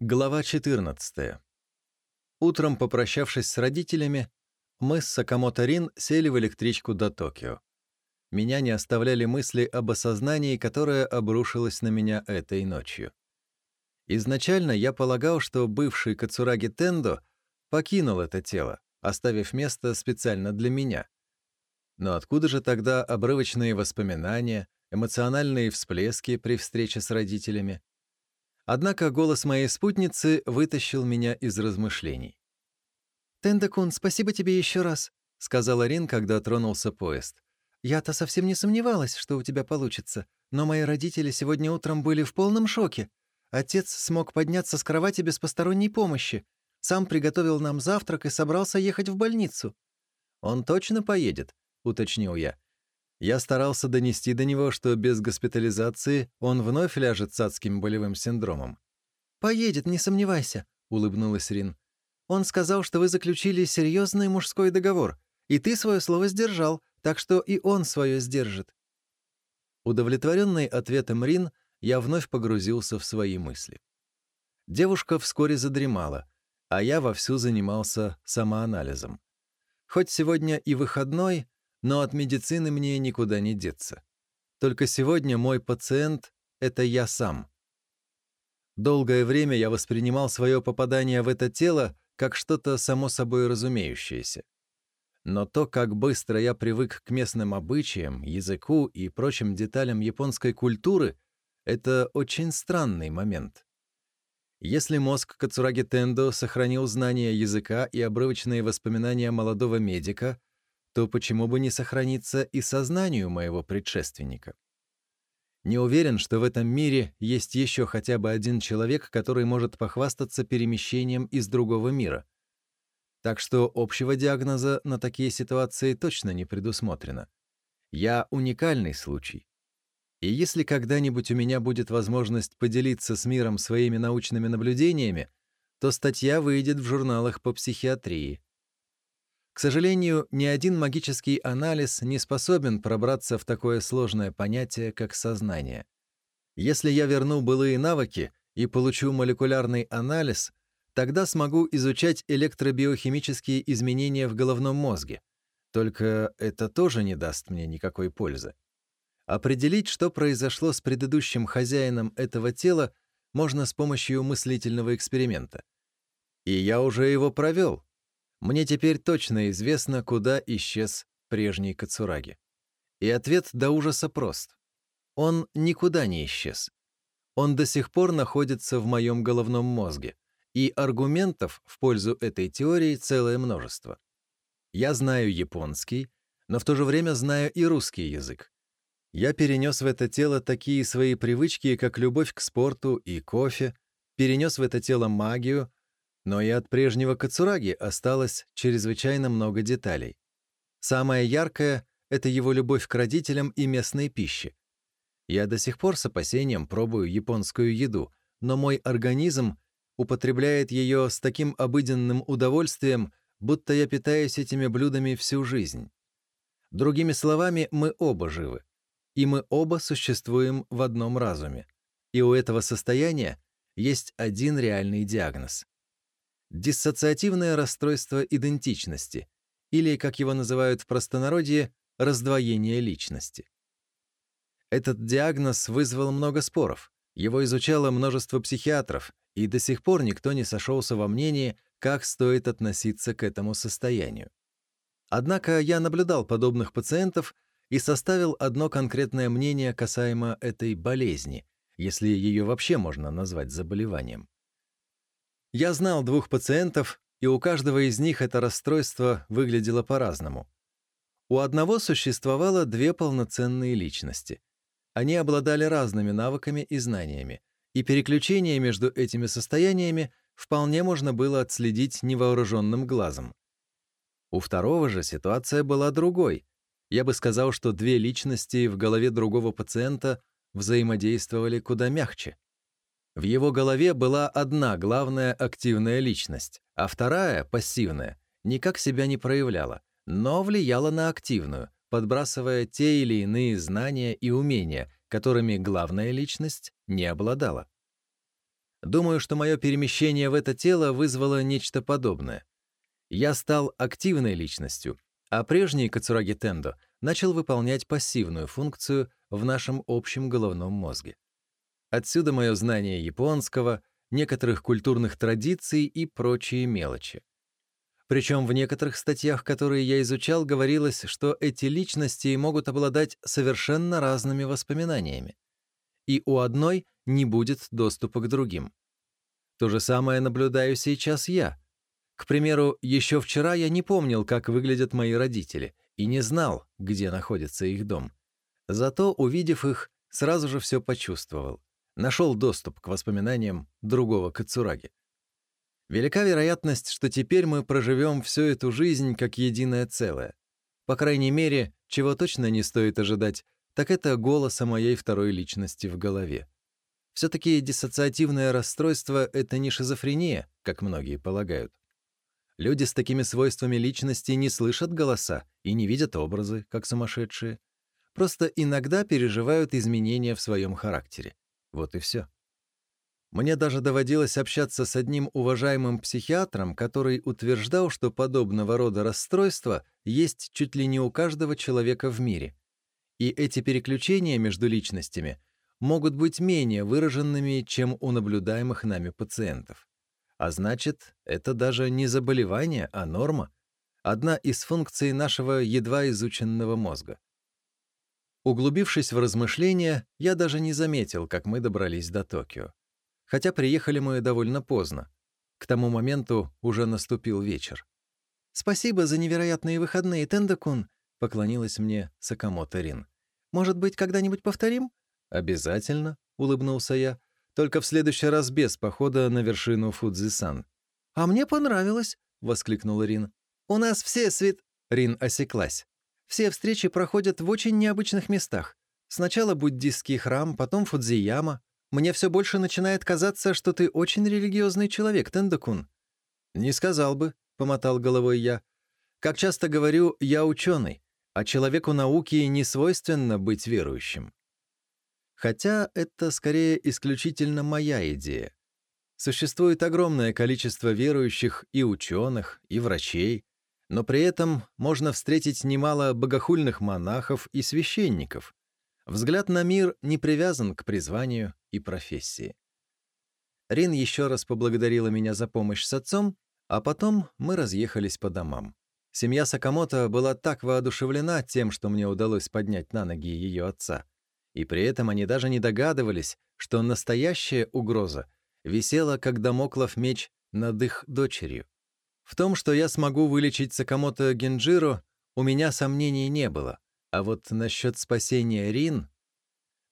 Глава 14. Утром, попрощавшись с родителями, мы с Сакамото Рин сели в электричку до Токио. Меня не оставляли мысли об осознании, которое обрушилось на меня этой ночью. Изначально я полагал, что бывший Кацураги Тендо покинул это тело, оставив место специально для меня. Но откуда же тогда обрывочные воспоминания, эмоциональные всплески при встрече с родителями? Однако голос моей спутницы вытащил меня из размышлений. «Тендакун, спасибо тебе еще раз», — сказала Рин, когда тронулся поезд. «Я-то совсем не сомневалась, что у тебя получится, но мои родители сегодня утром были в полном шоке. Отец смог подняться с кровати без посторонней помощи. Сам приготовил нам завтрак и собрался ехать в больницу». «Он точно поедет?» — уточнил я. Я старался донести до него, что без госпитализации он вновь ляжет с адским болевым синдромом. «Поедет, не сомневайся», — улыбнулась Рин. «Он сказал, что вы заключили серьезный мужской договор, и ты свое слово сдержал, так что и он свое сдержит». Удовлетворенный ответом Рин, я вновь погрузился в свои мысли. Девушка вскоре задремала, а я вовсю занимался самоанализом. Хоть сегодня и выходной, но от медицины мне никуда не деться. Только сегодня мой пациент — это я сам. Долгое время я воспринимал свое попадание в это тело как что-то само собой разумеющееся. Но то, как быстро я привык к местным обычаям, языку и прочим деталям японской культуры, это очень странный момент. Если мозг Кацураги Тендо сохранил знания языка и обрывочные воспоминания молодого медика, то почему бы не сохраниться и сознанию моего предшественника? Не уверен, что в этом мире есть еще хотя бы один человек, который может похвастаться перемещением из другого мира. Так что общего диагноза на такие ситуации точно не предусмотрено. Я уникальный случай. И если когда-нибудь у меня будет возможность поделиться с миром своими научными наблюдениями, то статья выйдет в журналах по психиатрии. К сожалению, ни один магический анализ не способен пробраться в такое сложное понятие, как сознание. Если я верну былые навыки и получу молекулярный анализ, тогда смогу изучать электробиохимические изменения в головном мозге. Только это тоже не даст мне никакой пользы. Определить, что произошло с предыдущим хозяином этого тела, можно с помощью мыслительного эксперимента. И я уже его провел — мне теперь точно известно, куда исчез прежний Кацураги. И ответ до ужаса прост. Он никуда не исчез. Он до сих пор находится в моем головном мозге, и аргументов в пользу этой теории целое множество. Я знаю японский, но в то же время знаю и русский язык. Я перенес в это тело такие свои привычки, как любовь к спорту и кофе, перенес в это тело магию, но и от прежнего Кацураги осталось чрезвычайно много деталей. Самое яркое — это его любовь к родителям и местной пище. Я до сих пор с опасением пробую японскую еду, но мой организм употребляет ее с таким обыденным удовольствием, будто я питаюсь этими блюдами всю жизнь. Другими словами, мы оба живы. И мы оба существуем в одном разуме. И у этого состояния есть один реальный диагноз диссоциативное расстройство идентичности, или, как его называют в простонародье, раздвоение личности. Этот диагноз вызвал много споров, его изучало множество психиатров, и до сих пор никто не сошелся во мнении, как стоит относиться к этому состоянию. Однако я наблюдал подобных пациентов и составил одно конкретное мнение касаемо этой болезни, если ее вообще можно назвать заболеванием. Я знал двух пациентов, и у каждого из них это расстройство выглядело по-разному. У одного существовало две полноценные личности. Они обладали разными навыками и знаниями, и переключение между этими состояниями вполне можно было отследить невооруженным глазом. У второго же ситуация была другой. Я бы сказал, что две личности в голове другого пациента взаимодействовали куда мягче. В его голове была одна главная активная личность, а вторая, пассивная, никак себя не проявляла, но влияла на активную, подбрасывая те или иные знания и умения, которыми главная личность не обладала. Думаю, что мое перемещение в это тело вызвало нечто подобное. Я стал активной личностью, а прежний Кацураги Тендо начал выполнять пассивную функцию в нашем общем головном мозге. Отсюда мое знание японского, некоторых культурных традиций и прочие мелочи. Причем в некоторых статьях, которые я изучал, говорилось, что эти личности могут обладать совершенно разными воспоминаниями. И у одной не будет доступа к другим. То же самое наблюдаю сейчас я. К примеру, еще вчера я не помнил, как выглядят мои родители, и не знал, где находится их дом. Зато, увидев их, сразу же все почувствовал. Нашел доступ к воспоминаниям другого Кацураги. Велика вероятность, что теперь мы проживем всю эту жизнь как единое целое. По крайней мере, чего точно не стоит ожидать, так это голоса моей второй личности в голове. Все-таки диссоциативное расстройство — это не шизофрения, как многие полагают. Люди с такими свойствами личности не слышат голоса и не видят образы, как сумасшедшие. Просто иногда переживают изменения в своем характере. Вот и все. Мне даже доводилось общаться с одним уважаемым психиатром, который утверждал, что подобного рода расстройства есть чуть ли не у каждого человека в мире. И эти переключения между личностями могут быть менее выраженными, чем у наблюдаемых нами пациентов. А значит, это даже не заболевание, а норма. Одна из функций нашего едва изученного мозга. Углубившись в размышления, я даже не заметил, как мы добрались до Токио хотя приехали мы довольно поздно. К тому моменту уже наступил вечер. «Спасибо за невероятные выходные, Тендакун», — поклонилась мне Сакамото Рин. «Может быть, когда-нибудь повторим?» «Обязательно», — улыбнулся я. «Только в следующий раз без похода на вершину Фудзи-сан». «А мне понравилось», — воскликнула Рин. «У нас все свет...» Рин осеклась. «Все встречи проходят в очень необычных местах. Сначала буддийский храм, потом Фудзияма, мне все больше начинает казаться, что ты очень религиозный человек, Тендакун». «Не сказал бы», — помотал головой я. «Как часто говорю, я ученый, а человеку науки не свойственно быть верующим». Хотя это скорее исключительно моя идея. Существует огромное количество верующих и ученых, и врачей, но при этом можно встретить немало богохульных монахов и священников. Взгляд на мир не привязан к призванию, и профессии. Рин еще раз поблагодарила меня за помощь с отцом, а потом мы разъехались по домам. Семья Сакамото была так воодушевлена тем, что мне удалось поднять на ноги ее отца. И при этом они даже не догадывались, что настоящая угроза висела, как домоклов меч над их дочерью. В том, что я смогу вылечить Сакамото Генджиро, у меня сомнений не было. А вот насчет спасения Рин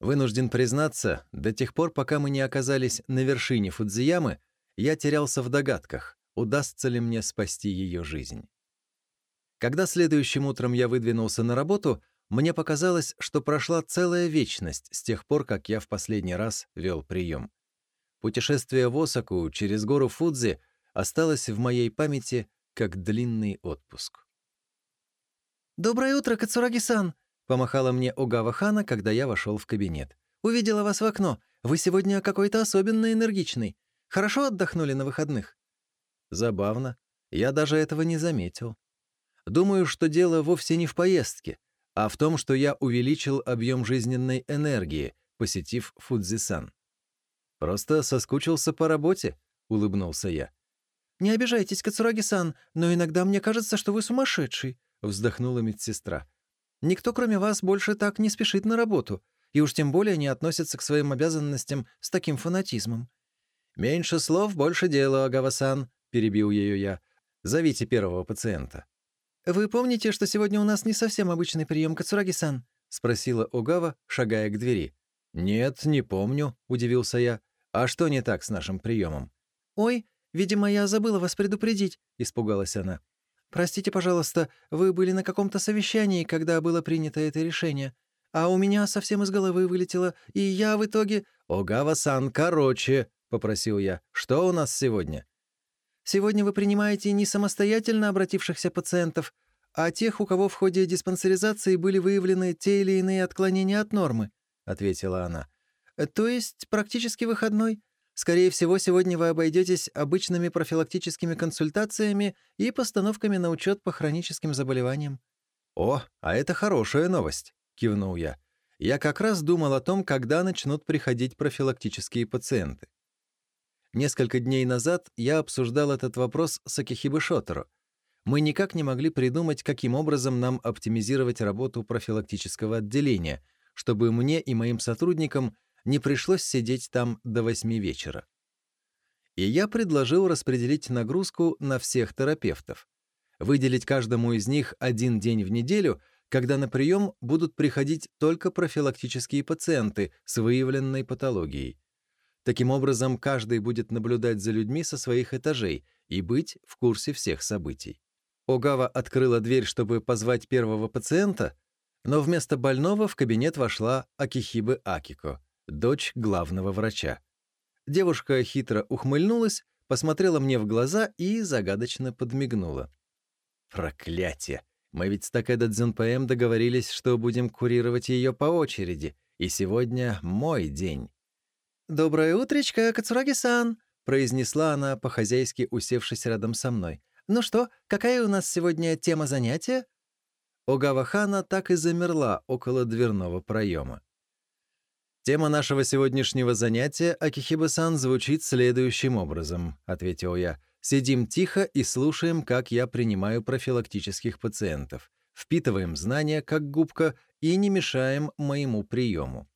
Вынужден признаться, до тех пор, пока мы не оказались на вершине Фудзиямы, я терялся в догадках, удастся ли мне спасти ее жизнь. Когда следующим утром я выдвинулся на работу, мне показалось, что прошла целая вечность с тех пор, как я в последний раз вел прием. Путешествие в Осаку через гору Фудзи осталось в моей памяти как длинный отпуск. «Доброе утро, Кацураги-сан!» Помахала мне Огава Хана, когда я вошел в кабинет. «Увидела вас в окно. Вы сегодня какой-то особенно энергичный. Хорошо отдохнули на выходных?» Забавно. Я даже этого не заметил. Думаю, что дело вовсе не в поездке, а в том, что я увеличил объем жизненной энергии, посетив Фудзисан. «Просто соскучился по работе», — улыбнулся я. «Не обижайтесь, Кацураги-сан, но иногда мне кажется, что вы сумасшедший», — вздохнула медсестра. Никто, кроме вас, больше так не спешит на работу, и уж тем более не относится к своим обязанностям с таким фанатизмом». «Меньше слов, больше дела, Агава-сан», — перебил ее я. «Зовите первого пациента». «Вы помните, что сегодня у нас не совсем обычный прием, Кацураги-сан?» — спросила Огава, шагая к двери. «Нет, не помню», — удивился я. «А что не так с нашим приемом?» «Ой, видимо, я забыла вас предупредить», — испугалась она. «Простите, пожалуйста, вы были на каком-то совещании, когда было принято это решение, а у меня совсем из головы вылетело, и я в итоге...» «Огава-сан, короче», — попросил я. «Что у нас сегодня?» «Сегодня вы принимаете не самостоятельно обратившихся пациентов, а тех, у кого в ходе диспансеризации были выявлены те или иные отклонения от нормы», — ответила она. «То есть практически выходной. Скорее всего, сегодня вы обойдетесь обычными профилактическими консультациями и постановками на учет по хроническим заболеваниям». «О, а это хорошая новость», — кивнул я. «Я как раз думал о том, когда начнут приходить профилактические пациенты. Несколько дней назад я обсуждал этот вопрос с Акихибы Шотеро. Мы никак не могли придумать, каким образом нам оптимизировать работу профилактического отделения, чтобы мне и моим сотрудникам не пришлось сидеть там до восьми вечера. И я предложил распределить нагрузку на всех терапевтов. Выделить каждому из них один день в неделю, когда на прием будут приходить только профилактические пациенты с выявленной патологией. Таким образом, каждый будет наблюдать за людьми со своих этажей и быть в курсе всех событий. Огава открыла дверь, чтобы позвать первого пациента, но вместо больного в кабинет вошла Акихибы Акико, дочь главного врача. Девушка хитро ухмыльнулась, посмотрела мне в глаза и загадочно подмигнула. «Проклятие! Мы ведь с Такэдо Дзюнпэм договорились, что будем курировать ее по очереди, и сегодня мой день». «Доброе утречко, Кацураги-сан!» — произнесла она, по-хозяйски усевшись рядом со мной. «Ну что, какая у нас сегодня тема занятия?» Огава Хана так и замерла около дверного проема. «Тема нашего сегодняшнего занятия, Акихиба-сан, звучит следующим образом», — ответил я. «Сидим тихо и слушаем, как я принимаю профилактических пациентов. Впитываем знания, как губка, и не мешаем моему приему.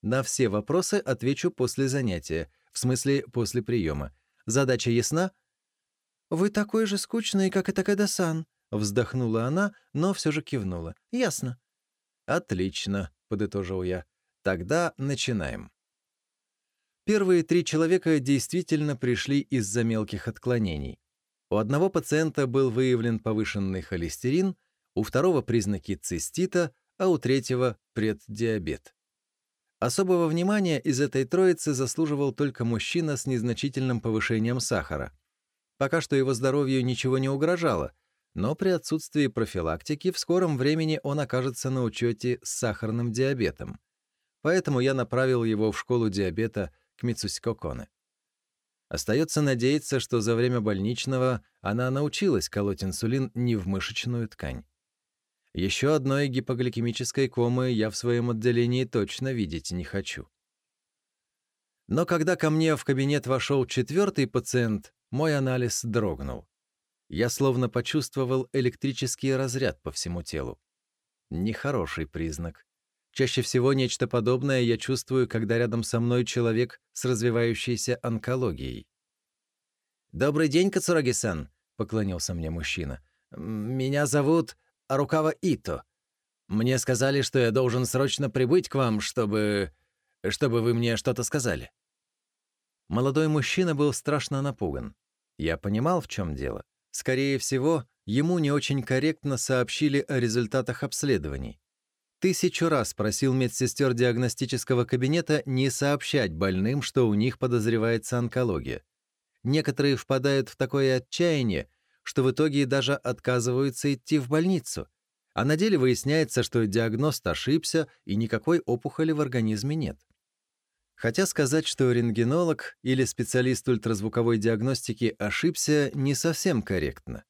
На все вопросы отвечу после занятия, в смысле после приема. Задача ясна?» «Вы такой же скучный, как и Такада-сан», — вздохнула она, но все же кивнула. «Ясно». «Отлично», — подытожил я. Тогда начинаем. Первые три человека действительно пришли из-за мелких отклонений. У одного пациента был выявлен повышенный холестерин, у второго признаки цистита, а у третьего — преддиабет. Особого внимания из этой троицы заслуживал только мужчина с незначительным повышением сахара. Пока что его здоровью ничего не угрожало, но при отсутствии профилактики в скором времени он окажется на учете с сахарным диабетом поэтому я направил его в школу диабета к Мицусико Коне. Остается надеяться, что за время больничного она научилась колоть инсулин не в мышечную ткань. Еще одной гипогликемической комы я в своем отделении точно видеть не хочу. Но когда ко мне в кабинет вошел четвертый пациент, мой анализ дрогнул. Я словно почувствовал электрический разряд по всему телу. Нехороший признак. Чаще всего нечто подобное я чувствую, когда рядом со мной человек с развивающейся онкологией. «Добрый день, Кацураги-сан», — поклонился мне мужчина. «Меня зовут Арукава Ито. Мне сказали, что я должен срочно прибыть к вам, чтобы... чтобы вы мне что-то сказали». Молодой мужчина был страшно напуган. Я понимал, в чем дело. Скорее всего, ему не очень корректно сообщили о результатах обследований. Тысячу раз просил медсестер диагностического кабинета не сообщать больным, что у них подозревается онкология. Некоторые впадают в такое отчаяние, что в итоге даже отказываются идти в больницу. А на деле выясняется, что диагност ошибся и никакой опухоли в организме нет. Хотя сказать, что рентгенолог или специалист ультразвуковой диагностики ошибся, не совсем корректно.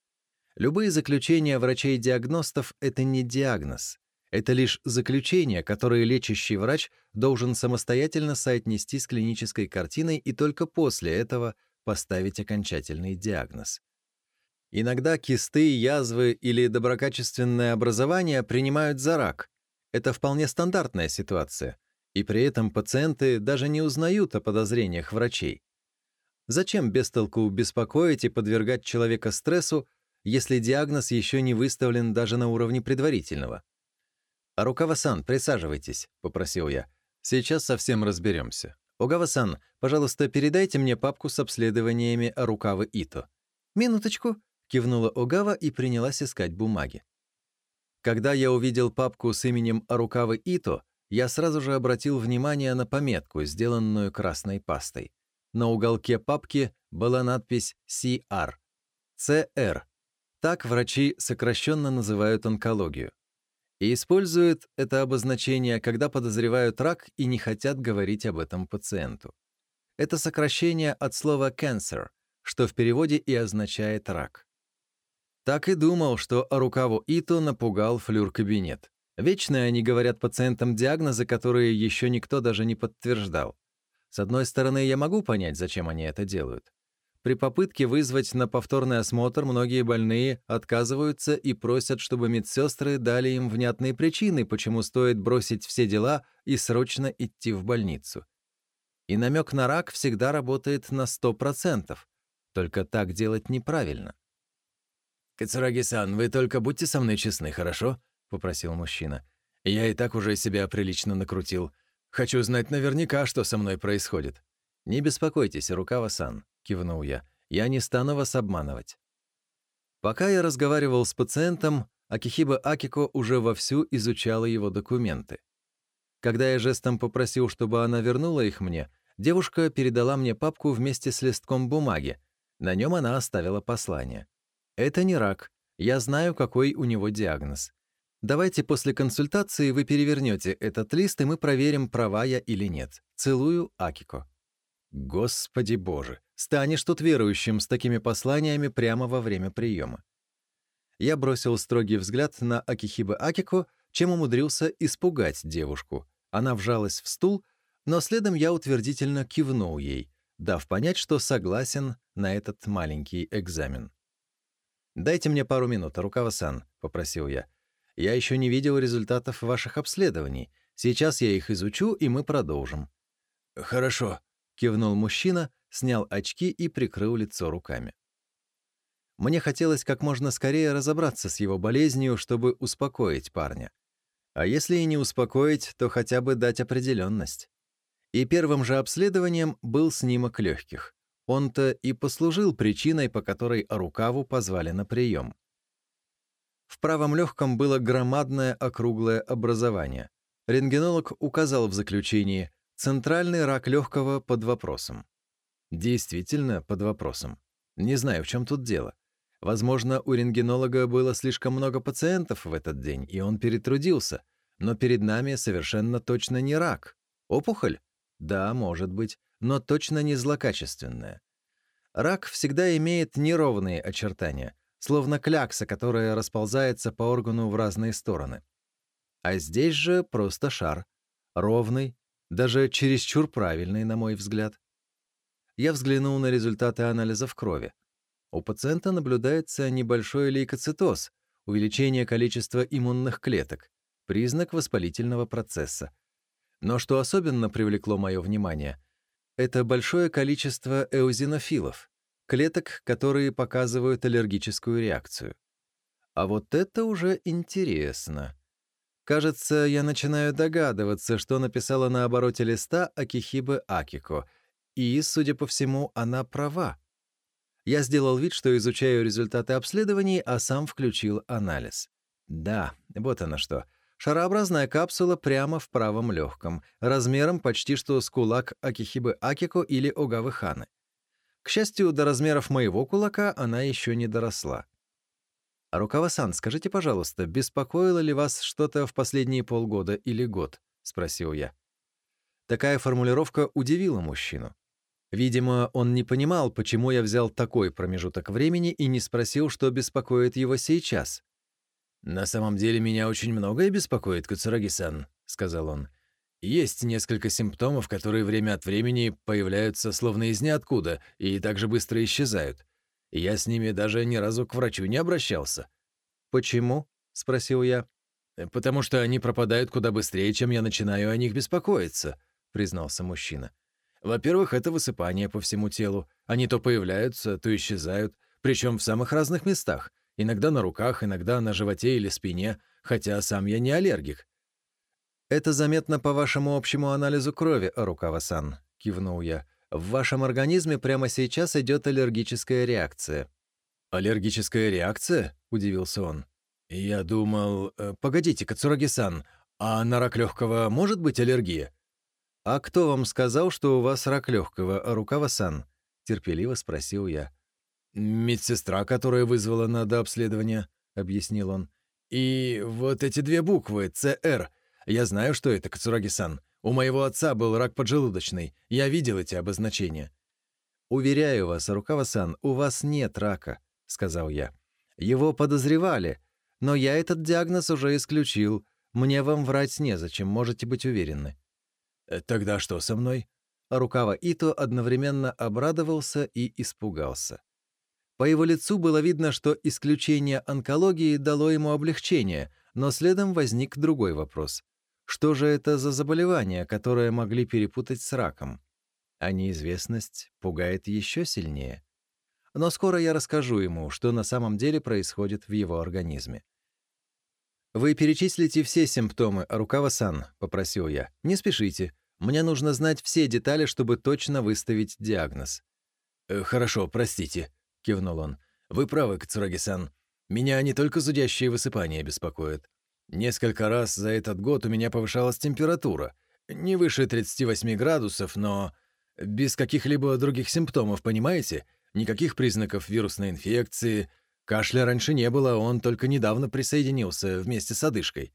Любые заключения врачей-диагностов — это не диагноз. Это лишь заключение, которое лечащий врач должен самостоятельно соотнести с клинической картиной и только после этого поставить окончательный диагноз. Иногда кисты, язвы или доброкачественное образование принимают за рак. Это вполне стандартная ситуация, и при этом пациенты даже не узнают о подозрениях врачей. Зачем без толку беспокоить и подвергать человека стрессу, если диагноз еще не выставлен даже на уровне предварительного? «Рукава-сан, присаживайтесь», — попросил я. «Сейчас совсем разберемся. Огава-сан, пожалуйста, передайте мне папку с обследованиями Рукавы Ито». «Минуточку», — кивнула Огава и принялась искать бумаги. Когда я увидел папку с именем Рукавы Ито, я сразу же обратил внимание на пометку, сделанную красной пастой. На уголке папки была надпись CR. CR. Так врачи сокращенно называют онкологию и используют это обозначение, когда подозревают рак и не хотят говорить об этом пациенту. Это сокращение от слова «cancer», что в переводе и означает «рак». Так и думал, что Арукаву Ито напугал флюр-кабинет. Вечно они говорят пациентам диагнозы, которые еще никто даже не подтверждал. С одной стороны, я могу понять, зачем они это делают. При попытке вызвать на повторный осмотр многие больные отказываются и просят, чтобы медсестры дали им внятные причины, почему стоит бросить все дела и срочно идти в больницу. И намек на рак всегда работает на 100%, только так делать неправильно. «Кацураги-сан, вы только будьте со мной честны, хорошо?» — попросил мужчина. «Я и так уже себя прилично накрутил. Хочу знать наверняка, что со мной происходит». «Не беспокойтесь, Рукава-сан», — кивнул я. «Я не стану вас обманывать». Пока я разговаривал с пациентом, Акихиба Акико уже вовсю изучала его документы. Когда я жестом попросил, чтобы она вернула их мне, девушка передала мне папку вместе с листком бумаги. На нем она оставила послание. «Это не рак. Я знаю, какой у него диагноз. Давайте после консультации вы перевернете этот лист, и мы проверим, права я или нет. Целую, Акико». Господи боже, станешь тут верующим с такими посланиями прямо во время приема. Я бросил строгий взгляд на Акихибы Акико, чем умудрился испугать девушку. Она вжалась в стул, но следом я утвердительно кивнул ей, дав понять, что согласен на этот маленький экзамен. «Дайте мне пару минут, Рукава-сан», — попросил я. Я еще не видел результатов ваших обследований. Сейчас я их изучу, и мы продолжим». «Хорошо», — кивнул мужчина, снял очки и прикрыл лицо руками. Мне хотелось как можно скорее разобраться с его болезнью, чтобы успокоить парня. А если и не успокоить, то хотя бы дать определенность. И первым же обследованием был снимок легких. Он-то и послужил причиной, по которой Арукаву позвали на прием. В правом легком было громадное округлое образование. Рентгенолог указал в заключении «центральный рак легкого под вопросом». Действительно, под вопросом. Не знаю, в чем тут дело. Возможно, у рентгенолога было слишком много пациентов в этот день, и он перетрудился. Но перед нами совершенно точно не рак. Опухоль? Да, может быть, но точно не злокачественная. Рак всегда имеет неровные очертания — словно клякса, которая расползается по органу в разные стороны. А здесь же просто шар. Ровный, даже чересчур правильный, на мой взгляд. Я взглянул на результаты анализов крови. У пациента наблюдается небольшой лейкоцитоз, увеличение количества иммунных клеток, признак воспалительного процесса. Но что особенно привлекло мое внимание, это большое количество эозинофилов, клеток, которые показывают аллергическую реакцию. А вот это уже интересно. Кажется, я начинаю догадываться, что написала на обороте листа Акихибы Акико, и, судя по всему, она права. Я сделал вид, что изучаю результаты обследований, а сам включил анализ. Да, вот оно что. Шарообразная капсула прямо в правом легком, размером почти что с кулак Акихибы Акико или Огавы Ханы. К счастью, до размеров моего кулака она еще не доросла. Рукава-сан, скажите, пожалуйста, беспокоило ли вас что-то в последние полгода или год? спросил я. Такая формулировка удивила мужчину. Видимо, он не понимал, почему я взял такой промежуток времени и не спросил, что беспокоит его сейчас. «На самом деле меня очень многое беспокоит, Кацураги-сан», — сказал он. Есть несколько симптомов, которые время от времени появляются словно из ниоткуда и также быстро исчезают. я с ними даже ни разу к врачу не обращался. «Почему?» — спросил я. «Э, «Потому что они пропадают куда быстрее, чем я начинаю о них беспокоиться», — признался мужчина. «Во-первых, это высыпание по всему телу. Они то появляются, то исчезают, причем в самых разных местах. Иногда на руках, иногда на животе или спине, хотя сам я не аллергик. «Это заметно по вашему общему анализу крови, Рукава-сан», — кивнул я. «В вашем организме прямо сейчас идет аллергическая реакция». «Аллергическая реакция?» — удивился он. «Я думал... Э, погодите, Кацураги-сан, а на рак легкого может быть аллергия?» «А кто вам сказал, что у вас рак легкого, Рукава-сан?» — терпеливо спросил я. «Медсестра, которая вызвала на дообследование», — объяснил он. «И вот эти две буквы, ЦР, я знаю, что это, Кацураги-сан. У моего отца был рак поджелудочный. Я видел эти обозначения». «Уверяю вас, Рукава-сан, у вас нет рака», — сказал я. «Его подозревали, но я этот диагноз уже исключил. Мне вам врать незачем, можете быть уверены». «Э, «Тогда что со мной?» Рукава Ито одновременно обрадовался и испугался. По его лицу было видно, что исключение онкологии дало ему облегчение, но следом возник другой вопрос. Что же это за заболевание, которое могли перепутать с раком? А неизвестность пугает еще сильнее. Но скоро я расскажу ему, что на самом деле происходит в его организме. «Вы перечислите все симптомы, Рукава-сан», — попросил я. «Не спешите. Мне нужно знать все детали, чтобы точно выставить диагноз». «Э, «Хорошо, простите», — кивнул он. «Вы правы, Кацураги-сан. Меня не только зудящие высыпания беспокоят. Несколько раз за этот год у меня повышалась температура. Не выше 38 градусов, но без каких-либо других симптомов, понимаете? Никаких признаков вирусной инфекции, Кашля раньше не было, он только недавно присоединился вместе с одышкой.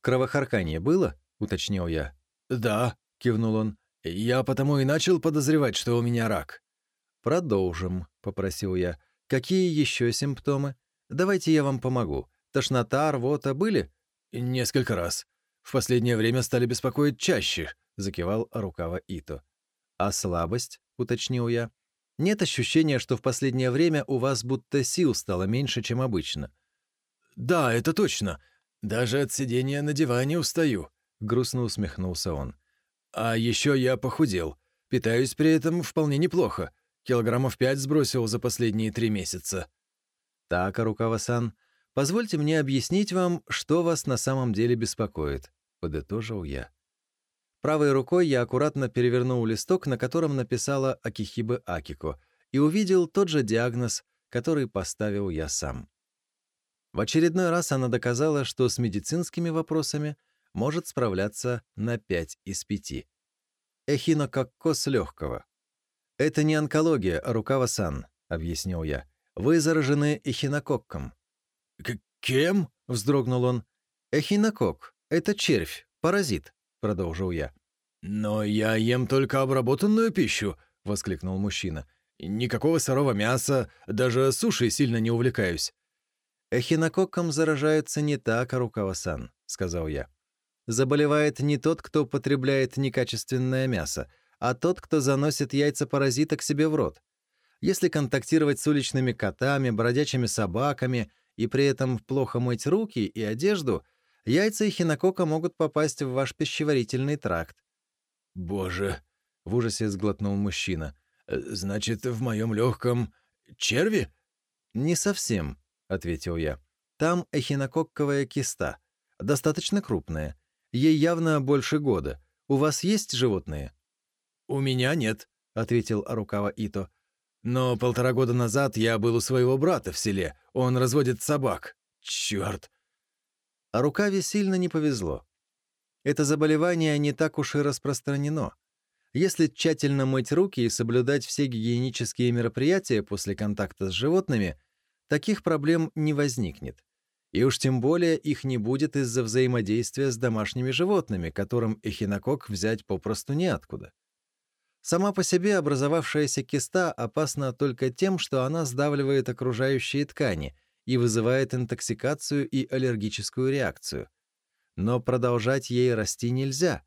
«Кровохарканье было?» — уточнил я. «Да», — кивнул он. «Я потому и начал подозревать, что у меня рак». «Продолжим», — попросил я. «Какие еще симптомы? Давайте я вам помогу. Тошнота, рвота были?» «Несколько раз. В последнее время стали беспокоить чаще», — закивал Рукава Ито. «А слабость?» — уточнил я. Нет ощущения, что в последнее время у вас будто сил стало меньше, чем обычно?» «Да, это точно. Даже от сидения на диване устаю», — грустно усмехнулся он. «А еще я похудел. Питаюсь при этом вполне неплохо. Килограммов пять сбросил за последние три месяца». «Так, Арукава-сан, позвольте мне объяснить вам, что вас на самом деле беспокоит», — подытожил я. Правой рукой я аккуратно перевернул листок, на котором написала Акихибе Акико, и увидел тот же диагноз, который поставил я сам. В очередной раз она доказала, что с медицинскими вопросами может справляться на 5 из 5. Эхинококко легкого. «Это не онкология, а рукава-сан», — объяснил я. «Вы заражены эхинококком». «Кем?» — вздрогнул он. «Эхинокок — это червь, паразит продолжил я. «Но я ем только обработанную пищу», — воскликнул мужчина. «Никакого сырого мяса, даже суши сильно не увлекаюсь». «Эхинококком заражаются не так, Арукава-сан», — сказал я. «Заболевает не тот, кто потребляет некачественное мясо, а тот, кто заносит яйца паразита к себе в рот. Если контактировать с уличными котами, бродячими собаками и при этом плохо мыть руки и одежду, яйца эхинокока могут попасть в ваш пищеварительный тракт. «Боже!» — в ужасе сглотнул мужчина. «Э, «Значит, в моем легком черви?» «Не совсем», — ответил я. «Там эхинококковая киста. Достаточно крупная. Ей явно больше года. У вас есть животные?» «У меня нет», — ответил Арукава Ито. «Но полтора года назад я был у своего брата в селе. Он разводит собак. Черт!» А рукаве сильно не повезло. Это заболевание не так уж и распространено. Если тщательно мыть руки и соблюдать все гигиенические мероприятия после контакта с животными, таких проблем не возникнет. И уж тем более их не будет из-за взаимодействия с домашними животными, которым эхинокок взять попросту неоткуда. Сама по себе образовавшаяся киста опасна только тем, что она сдавливает окружающие ткани и вызывает интоксикацию и аллергическую реакцию. Но продолжать ей расти нельзя.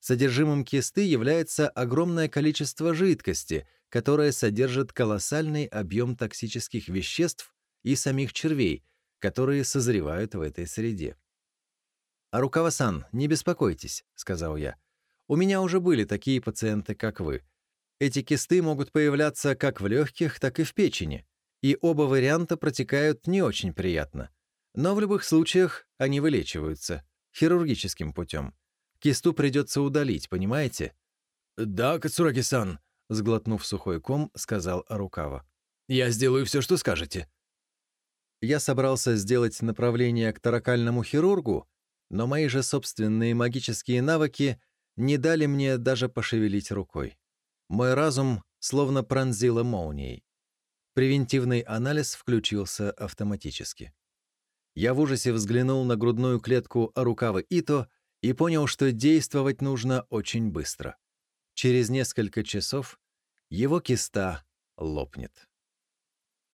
Содержимым кисты является огромное количество жидкости, которое содержит колоссальный объем токсических веществ и самих червей, которые созревают в этой среде. «Арукава-сан, не беспокойтесь», — сказал я. «У меня уже были такие пациенты, как вы. Эти кисты могут появляться как в легких, так и в печени и оба варианта протекают не очень приятно. Но в любых случаях они вылечиваются хирургическим путем. Кисту придется удалить, понимаете? «Да, Кацураги-сан», — сглотнув сухой ком, сказал Арукава. «Я сделаю все, что скажете». Я собрался сделать направление к таракальному хирургу, но мои же собственные магические навыки не дали мне даже пошевелить рукой. Мой разум словно пронзило молнией. Превентивный анализ включился автоматически. Я в ужасе взглянул на грудную клетку Арукавы Ито и понял, что действовать нужно очень быстро. Через несколько часов его киста лопнет.